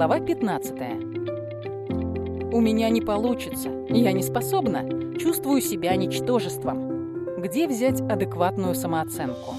Глава 15. У меня не получится. Я не способна. Чувствую себя ничтожеством. Где взять адекватную самооценку?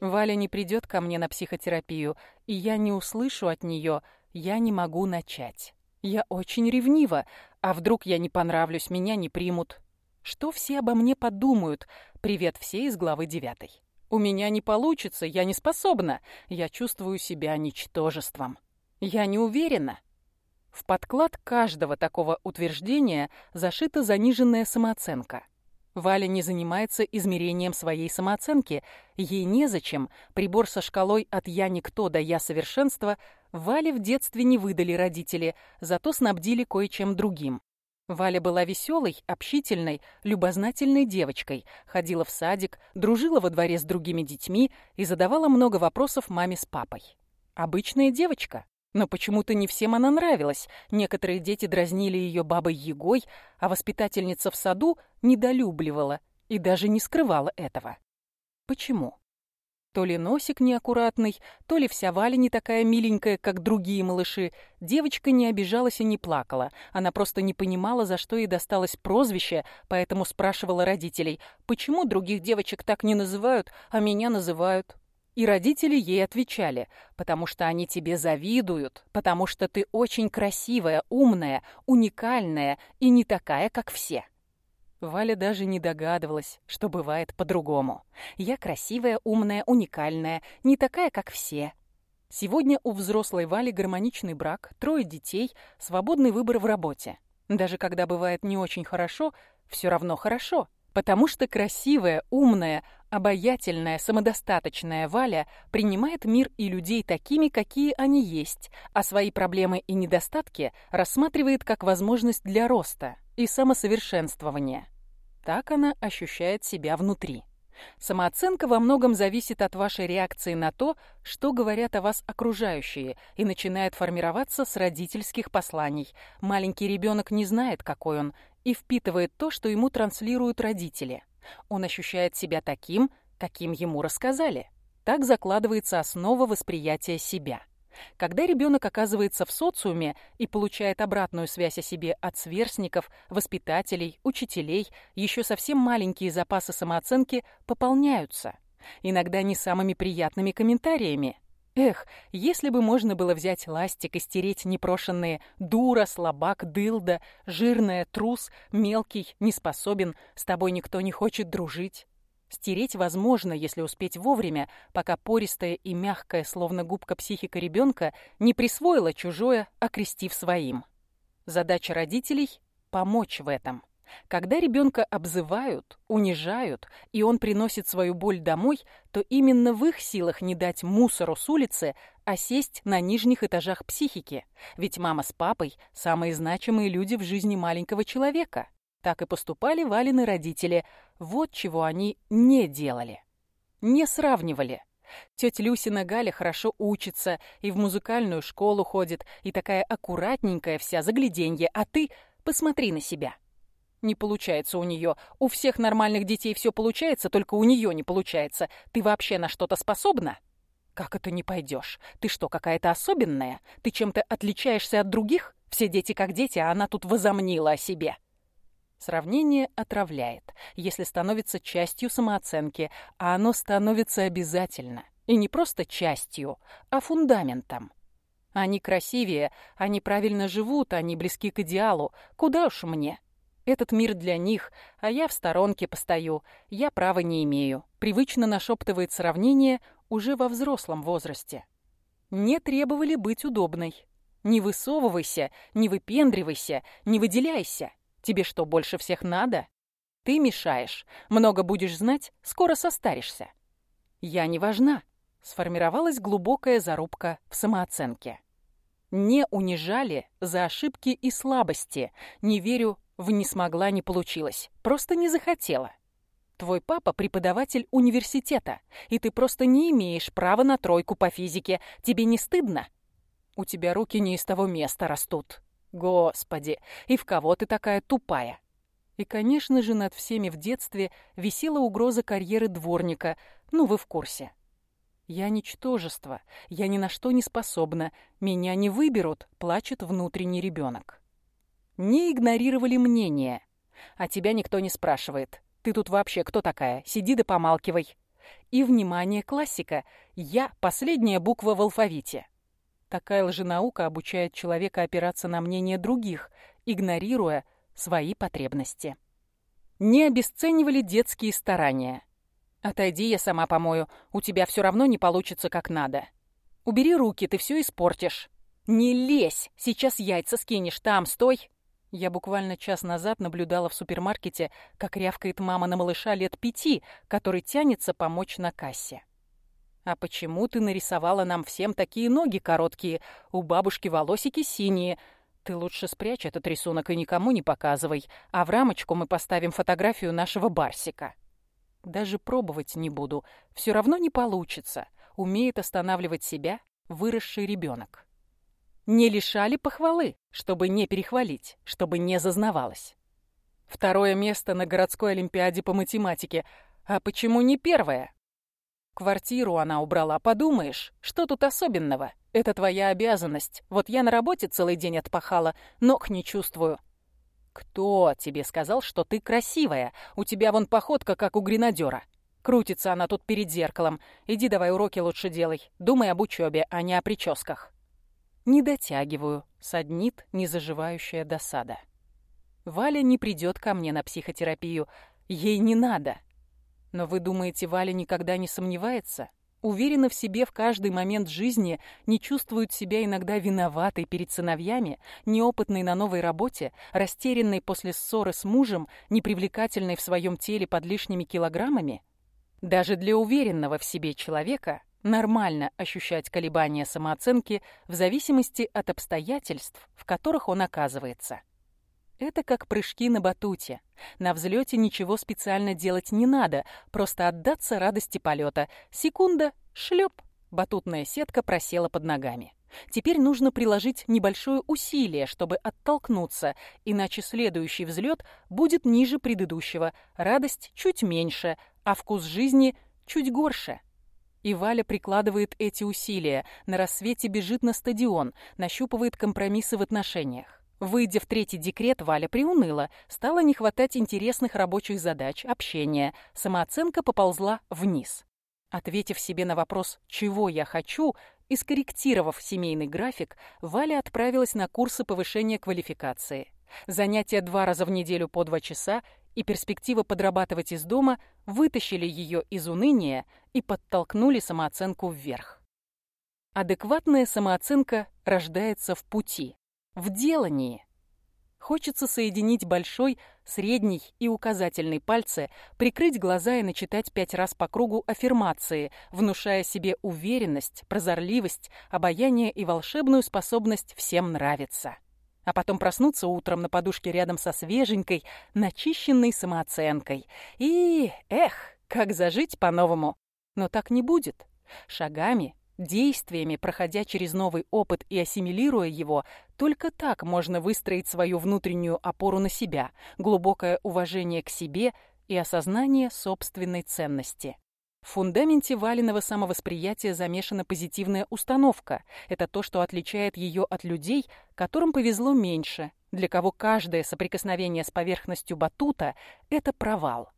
Валя не придет ко мне на психотерапию, и я не услышу от нее «я не могу начать». Я очень ревнива, а вдруг я не понравлюсь, меня не примут. Что все обо мне подумают? Привет все из главы девятой. У меня не получится, я не способна. Я чувствую себя ничтожеством. Я не уверена. В подклад каждого такого утверждения зашита заниженная самооценка. Валя не занимается измерением своей самооценки. Ей незачем. Прибор со шкалой от «я никто» до «я совершенство» Вале в детстве не выдали родители, зато снабдили кое-чем другим. Валя была веселой, общительной, любознательной девочкой, ходила в садик, дружила во дворе с другими детьми и задавала много вопросов маме с папой. Обычная девочка, но почему-то не всем она нравилась. Некоторые дети дразнили ее бабой Егой, а воспитательница в саду недолюбливала и даже не скрывала этого. Почему? То ли носик неаккуратный, то ли вся Валя не такая миленькая, как другие малыши. Девочка не обижалась и не плакала. Она просто не понимала, за что ей досталось прозвище, поэтому спрашивала родителей, почему других девочек так не называют, а меня называют. И родители ей отвечали, потому что они тебе завидуют, потому что ты очень красивая, умная, уникальная и не такая, как все. Валя даже не догадывалась, что бывает по-другому. Я красивая, умная, уникальная, не такая, как все. Сегодня у взрослой Вали гармоничный брак, трое детей, свободный выбор в работе. Даже когда бывает не очень хорошо, все равно хорошо. Потому что красивая, умная, обаятельная, самодостаточная Валя принимает мир и людей такими, какие они есть, а свои проблемы и недостатки рассматривает как возможность для роста и самосовершенствования. Так она ощущает себя внутри. Самооценка во многом зависит от вашей реакции на то, что говорят о вас окружающие, и начинает формироваться с родительских посланий. Маленький ребенок не знает, какой он, и впитывает то, что ему транслируют родители. Он ощущает себя таким, каким ему рассказали. Так закладывается основа восприятия себя. Когда ребенок оказывается в социуме и получает обратную связь о себе от сверстников, воспитателей, учителей, еще совсем маленькие запасы самооценки пополняются. Иногда не самыми приятными комментариями. Эх, если бы можно было взять ластик и стереть непрошенные «дура», «слабак», «дылда», «жирная», «трус», «мелкий», «неспособен», «с тобой никто не хочет дружить». Стереть возможно, если успеть вовремя, пока пористая и мягкая, словно губка психика ребенка, не присвоила чужое, окрестив своим. Задача родителей – помочь в этом. Когда ребенка обзывают, унижают, и он приносит свою боль домой, то именно в их силах не дать мусору с улицы, а сесть на нижних этажах психики. Ведь мама с папой – самые значимые люди в жизни маленького человека. Так и поступали Валины родители. Вот чего они не делали. Не сравнивали. Тетя Люсина Галя хорошо учится и в музыкальную школу ходит, и такая аккуратненькая вся, загляденье, а ты посмотри на себя. Не получается у нее. У всех нормальных детей все получается, только у нее не получается. Ты вообще на что-то способна? Как это не пойдешь? Ты что, какая-то особенная? Ты чем-то отличаешься от других? Все дети как дети, а она тут возомнила о себе. Сравнение отравляет, если становится частью самооценки, а оно становится обязательно. И не просто частью, а фундаментом. Они красивее, они правильно живут, они близки к идеалу. Куда уж мне? Этот мир для них, а я в сторонке постою. Я права не имею. Привычно нашептывает сравнение уже во взрослом возрасте. Не требовали быть удобной. Не высовывайся, не выпендривайся, не выделяйся. Тебе что, больше всех надо? Ты мешаешь. Много будешь знать, скоро состаришься. Я не важна. Сформировалась глубокая зарубка в самооценке. Не унижали за ошибки и слабости. Не верю, в не смогла, не получилось. Просто не захотела. Твой папа преподаватель университета, и ты просто не имеешь права на тройку по физике. Тебе не стыдно? У тебя руки не из того места растут. Господи, и в кого ты такая тупая? И, конечно же, над всеми в детстве висела угроза карьеры дворника. Ну, вы в курсе. Я ничтожество, я ни на что не способна, меня не выберут, плачет внутренний ребенок. Не игнорировали мнение. А тебя никто не спрашивает. Ты тут вообще кто такая? Сиди да помалкивай. И, внимание, классика. Я – последняя буква в алфавите. Такая лженаука обучает человека опираться на мнение других, игнорируя свои потребности. Не обесценивали детские старания. «Отойди, я сама помою. У тебя все равно не получится как надо. Убери руки, ты все испортишь. Не лезь, сейчас яйца скинешь, там, стой!» Я буквально час назад наблюдала в супермаркете, как рявкает мама на малыша лет пяти, который тянется помочь на кассе. «А почему ты нарисовала нам всем такие ноги короткие? У бабушки волосики синие. Ты лучше спрячь этот рисунок и никому не показывай, а в рамочку мы поставим фотографию нашего Барсика». Даже пробовать не буду. Все равно не получится. Умеет останавливать себя выросший ребенок. Не лишали похвалы, чтобы не перехвалить, чтобы не зазнавалась. Второе место на городской олимпиаде по математике. А почему не первое? Квартиру она убрала, подумаешь, что тут особенного? Это твоя обязанность. Вот я на работе целый день отпахала, ног не чувствую. «Кто тебе сказал, что ты красивая? У тебя вон походка, как у гренадера. Крутится она тут перед зеркалом. Иди давай уроки лучше делай. Думай об учебе, а не о прическах». «Не дотягиваю», — саднит незаживающая досада. «Валя не придет ко мне на психотерапию. Ей не надо». «Но вы думаете, Валя никогда не сомневается?» уверена в себе в каждый момент жизни, не чувствует себя иногда виноватой перед сыновьями, неопытной на новой работе, растерянной после ссоры с мужем, непривлекательной в своем теле под лишними килограммами? Даже для уверенного в себе человека нормально ощущать колебания самооценки в зависимости от обстоятельств, в которых он оказывается. Это как прыжки на батуте. На взлете ничего специально делать не надо, просто отдаться радости полета. Секунда, шлеп, батутная сетка просела под ногами. Теперь нужно приложить небольшое усилие, чтобы оттолкнуться, иначе следующий взлет будет ниже предыдущего, радость чуть меньше, а вкус жизни чуть горше. И Валя прикладывает эти усилия, на рассвете бежит на стадион, нащупывает компромиссы в отношениях. Выйдя в третий декрет, Валя приуныла. Стало не хватать интересных рабочих задач, общения. Самооценка поползла вниз. Ответив себе на вопрос «чего я хочу?», и скорректировав семейный график, Валя отправилась на курсы повышения квалификации. Занятия два раза в неделю по два часа и перспектива подрабатывать из дома вытащили ее из уныния и подтолкнули самооценку вверх. Адекватная самооценка рождается в пути в делании. Хочется соединить большой, средний и указательный пальцы, прикрыть глаза и начитать пять раз по кругу аффирмации, внушая себе уверенность, прозорливость, обаяние и волшебную способность всем нравиться. А потом проснуться утром на подушке рядом со свеженькой, начищенной самооценкой. И, эх, как зажить по-новому. Но так не будет. Шагами, Действиями, проходя через новый опыт и ассимилируя его, только так можно выстроить свою внутреннюю опору на себя, глубокое уважение к себе и осознание собственной ценности. В фундаменте Валиного самовосприятия замешана позитивная установка. Это то, что отличает ее от людей, которым повезло меньше, для кого каждое соприкосновение с поверхностью батута – это провал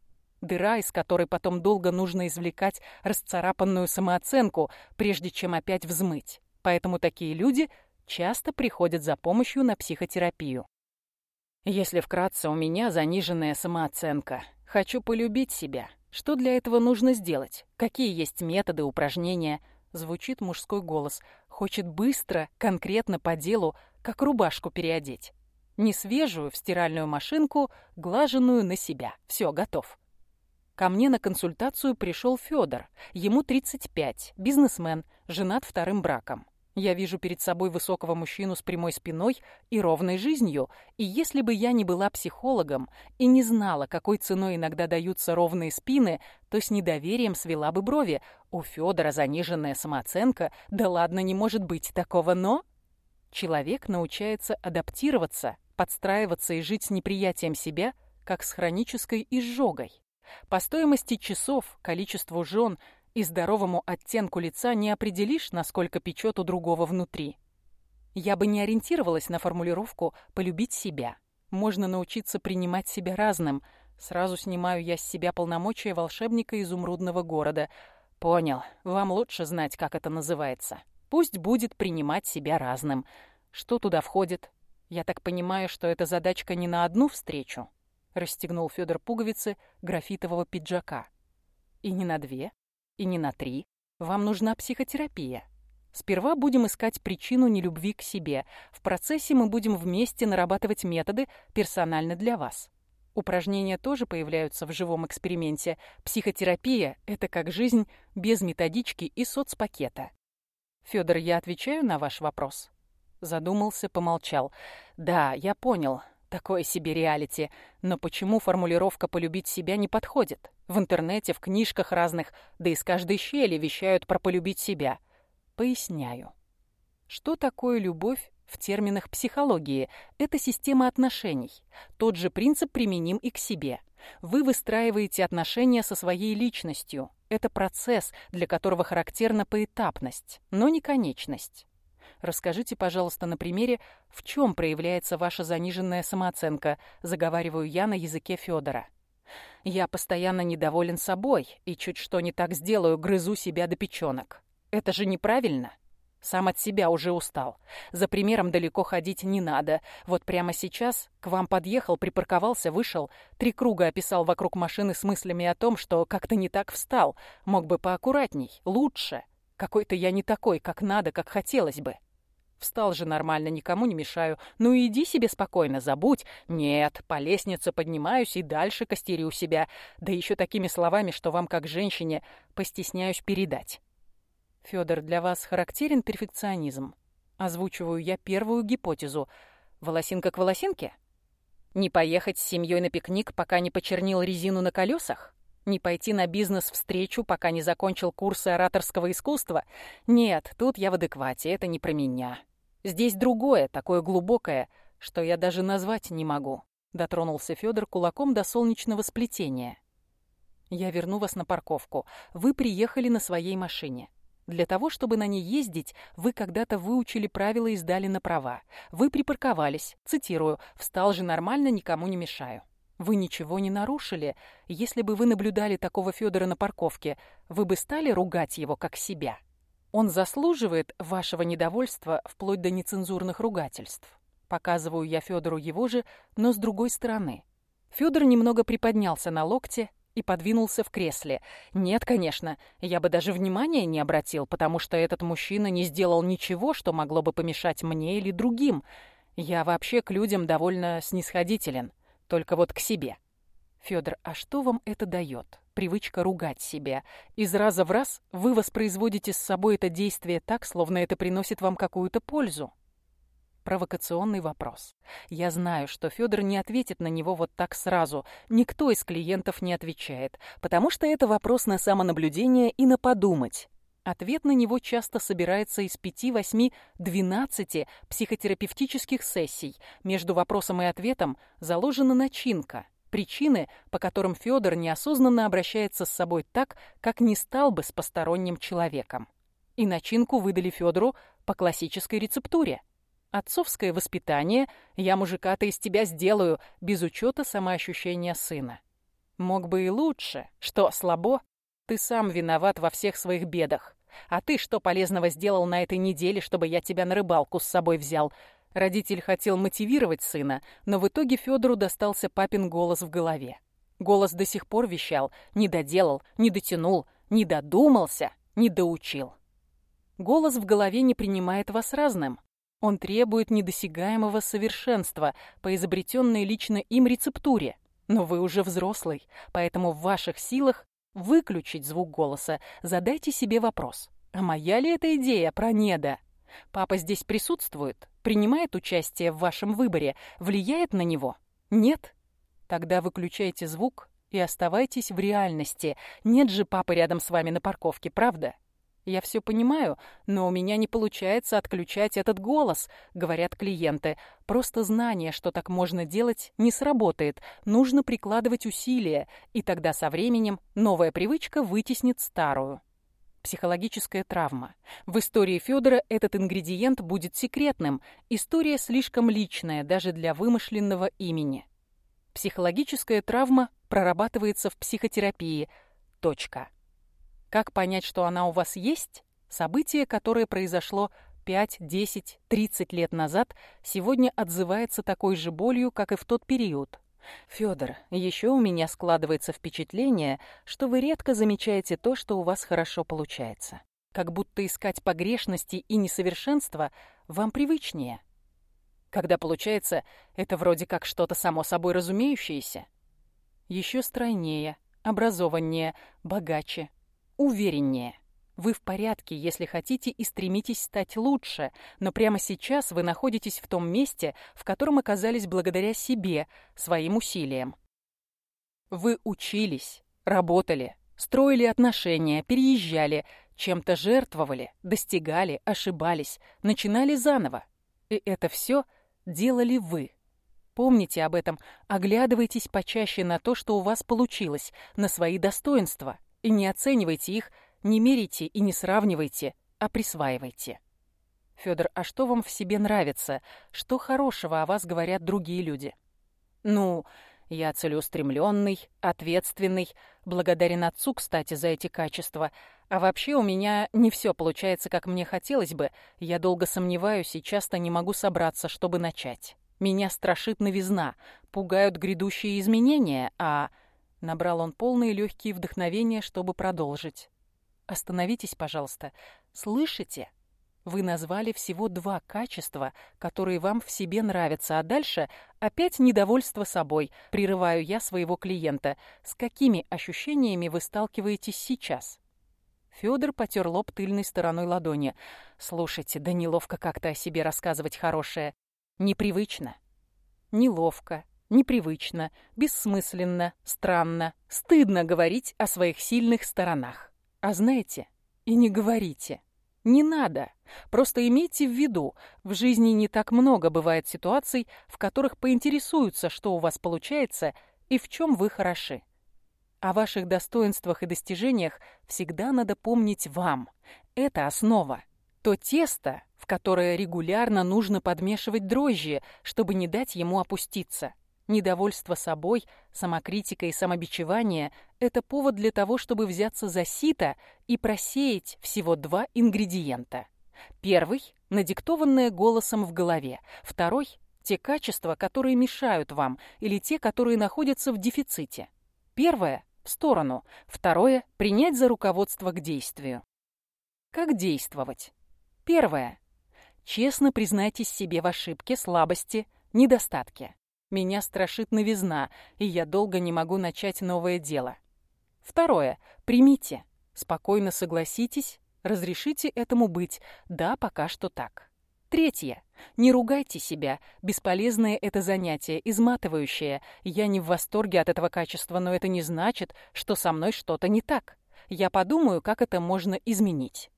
дыра, из которой потом долго нужно извлекать расцарапанную самооценку, прежде чем опять взмыть. Поэтому такие люди часто приходят за помощью на психотерапию. Если вкратце, у меня заниженная самооценка. Хочу полюбить себя. Что для этого нужно сделать? Какие есть методы, упражнения? Звучит мужской голос. Хочет быстро, конкретно по делу, как рубашку переодеть. Не свежую в стиральную машинку, глаженную на себя. Все, готов. Ко мне на консультацию пришел Федор. Ему 35, бизнесмен, женат вторым браком. Я вижу перед собой высокого мужчину с прямой спиной и ровной жизнью, и если бы я не была психологом и не знала, какой ценой иногда даются ровные спины, то с недоверием свела бы брови. У Федора заниженная самооценка, да ладно, не может быть такого, но... Человек научается адаптироваться, подстраиваться и жить с неприятием себя, как с хронической изжогой. По стоимости часов, количеству жен И здоровому оттенку лица не определишь, насколько печет у другого внутри. Я бы не ориентировалась на формулировку «полюбить себя». Можно научиться принимать себя разным. Сразу снимаю я с себя полномочия волшебника изумрудного города. Понял, вам лучше знать, как это называется. Пусть будет принимать себя разным. Что туда входит? Я так понимаю, что эта задачка не на одну встречу. Расстегнул Федор пуговицы графитового пиджака. И не на две, и не на три. Вам нужна психотерапия. Сперва будем искать причину нелюбви к себе. В процессе мы будем вместе нарабатывать методы персонально для вас. Упражнения тоже появляются в живом эксперименте. Психотерапия – это как жизнь без методички и соцпакета. Федор, я отвечаю на ваш вопрос? Задумался, помолчал. Да, я понял. Такое себе реалити. Но почему формулировка «полюбить себя» не подходит? В интернете, в книжках разных, да из каждой щели вещают про «полюбить себя». Поясняю. Что такое любовь в терминах психологии? Это система отношений. Тот же принцип применим и к себе. Вы выстраиваете отношения со своей личностью. Это процесс, для которого характерна поэтапность, но не конечность. Расскажите, пожалуйста, на примере, в чем проявляется ваша заниженная самооценка, заговариваю я на языке Федора. Я постоянно недоволен собой и чуть что не так сделаю, грызу себя до печенок. Это же неправильно. Сам от себя уже устал. За примером далеко ходить не надо. Вот прямо сейчас к вам подъехал, припарковался, вышел, три круга описал вокруг машины с мыслями о том, что как-то не так встал. Мог бы поаккуратней, лучше. Какой-то я не такой, как надо, как хотелось бы. Встал же нормально, никому не мешаю. Ну иди себе спокойно, забудь. Нет, по лестнице поднимаюсь и дальше костерю себя. Да еще такими словами, что вам, как женщине, постесняюсь передать. Федор, для вас характерен перфекционизм? Озвучиваю я первую гипотезу. Волосинка к волосинке? Не поехать с семьей на пикник, пока не почернил резину на колесах? Не пойти на бизнес-встречу, пока не закончил курсы ораторского искусства? Нет, тут я в адеквате, это не про меня. Здесь другое, такое глубокое, что я даже назвать не могу. Дотронулся Федор кулаком до солнечного сплетения. Я верну вас на парковку. Вы приехали на своей машине. Для того, чтобы на ней ездить, вы когда-то выучили правила и сдали на права. Вы припарковались, цитирую, «встал же нормально, никому не мешаю». Вы ничего не нарушили. Если бы вы наблюдали такого Федора на парковке, вы бы стали ругать его как себя. Он заслуживает вашего недовольства вплоть до нецензурных ругательств. Показываю я Федору его же, но с другой стороны. Федор немного приподнялся на локте, и подвинулся в кресле. Нет, конечно, я бы даже внимания не обратил, потому что этот мужчина не сделал ничего, что могло бы помешать мне или другим. Я вообще к людям довольно снисходителен, только вот к себе. Федор, а что вам это дает? Привычка ругать себя. Из раза в раз вы воспроизводите с собой это действие так, словно это приносит вам какую-то пользу провокационный вопрос. Я знаю, что Федор не ответит на него вот так сразу. Никто из клиентов не отвечает, потому что это вопрос на самонаблюдение и на подумать. Ответ на него часто собирается из 5, 8, 12 психотерапевтических сессий. Между вопросом и ответом заложена начинка, причины, по которым Федор неосознанно обращается с собой так, как не стал бы с посторонним человеком. И начинку выдали Федору по классической рецептуре. Отцовское воспитание я мужика-то из тебя сделаю, без учета самоощущения сына. Мог бы и лучше. Что, слабо? Ты сам виноват во всех своих бедах. А ты что полезного сделал на этой неделе, чтобы я тебя на рыбалку с собой взял? Родитель хотел мотивировать сына, но в итоге Федору достался папин голос в голове. Голос до сих пор вещал, не доделал, не дотянул, не додумался, не доучил. Голос в голове не принимает вас разным. Он требует недосягаемого совершенства по изобретенной лично им рецептуре. Но вы уже взрослый, поэтому в ваших силах выключить звук голоса. Задайте себе вопрос. А моя ли эта идея про неда? Папа здесь присутствует, принимает участие в вашем выборе, влияет на него? Нет? Тогда выключайте звук и оставайтесь в реальности. Нет же папы рядом с вами на парковке, правда? Я все понимаю, но у меня не получается отключать этот голос, говорят клиенты. Просто знание, что так можно делать, не сработает. Нужно прикладывать усилия, и тогда со временем новая привычка вытеснит старую. психологическая травма. В истории Федора этот ингредиент будет секретным. История слишком личная даже для вымышленного имени. Психологическая травма прорабатывается в психотерапии. Точка. Как понять, что она у вас есть? Событие, которое произошло 5, 10, 30 лет назад, сегодня отзывается такой же болью, как и в тот период. Федор, еще у меня складывается впечатление, что вы редко замечаете то, что у вас хорошо получается. Как будто искать погрешности и несовершенства вам привычнее. Когда получается, это вроде как что-то само собой разумеющееся. Еще стройнее, образованнее, богаче, увереннее. Вы в порядке, если хотите и стремитесь стать лучше, но прямо сейчас вы находитесь в том месте, в котором оказались благодаря себе, своим усилиям. Вы учились, работали, строили отношения, переезжали, чем-то жертвовали, достигали, ошибались, начинали заново. И это все делали вы. Помните об этом, оглядывайтесь почаще на то, что у вас получилось, на свои достоинства, и не оценивайте их не мерите и не сравнивайте, а присваивайте. Федор, а что вам в себе нравится? Что хорошего о вас говорят другие люди? Ну, я целеустремленный, ответственный, благодарен отцу, кстати, за эти качества. А вообще у меня не все получается, как мне хотелось бы. Я долго сомневаюсь и часто не могу собраться, чтобы начать. Меня страшит новизна, пугают грядущие изменения, а... Набрал он полные легкие вдохновения, чтобы продолжить. Остановитесь, пожалуйста. Слышите? Вы назвали всего два качества, которые вам в себе нравятся, а дальше опять недовольство собой. Прерываю я своего клиента. С какими ощущениями вы сталкиваетесь сейчас? Федор потер лоб тыльной стороной ладони. Слушайте, да неловко как-то о себе рассказывать хорошее. Непривычно. Неловко, непривычно, бессмысленно, странно, стыдно говорить о своих сильных сторонах. А знаете, и не говорите. Не надо. Просто имейте в виду, в жизни не так много бывает ситуаций, в которых поинтересуются, что у вас получается и в чем вы хороши. О ваших достоинствах и достижениях всегда надо помнить вам. Это основа. То тесто, в которое регулярно нужно подмешивать дрожжи, чтобы не дать ему опуститься. Недовольство собой, самокритика и самобичевание – это повод для того, чтобы взяться за сито и просеять всего два ингредиента. Первый – надиктованное голосом в голове. Второй – те качества, которые мешают вам, или те, которые находятся в дефиците. Первое – в сторону. Второе – принять за руководство к действию. Как действовать? Первое. Честно признайтесь себе в ошибке, слабости, недостатке. Меня страшит новизна, и я долго не могу начать новое дело. Второе. Примите. Спокойно согласитесь, разрешите этому быть. Да, пока что так. Третье. Не ругайте себя. Бесполезное это занятие, изматывающее. Я не в восторге от этого качества, но это не значит, что со мной что-то не так. Я подумаю, как это можно изменить.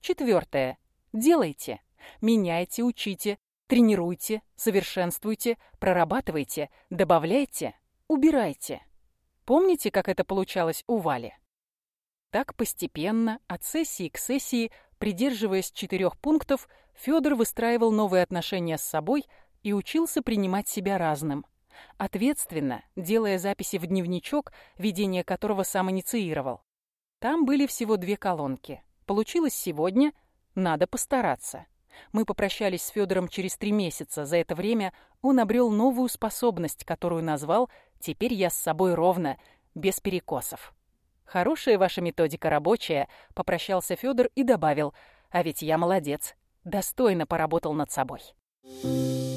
Четвертое. Делайте. Меняйте, учите, Тренируйте, совершенствуйте, прорабатывайте, добавляйте, убирайте. Помните, как это получалось у Вали? Так постепенно, от сессии к сессии, придерживаясь четырех пунктов, Федор выстраивал новые отношения с собой и учился принимать себя разным. Ответственно, делая записи в дневничок, ведение которого сам инициировал. Там были всего две колонки. Получилось сегодня, надо постараться. Мы попрощались с Федором через три месяца. За это время он обрел новую способность, которую назвал «Теперь я с собой ровно, без перекосов». «Хорошая ваша методика рабочая», — попрощался Федор и добавил, «А ведь я молодец, достойно поработал над собой». Thank you.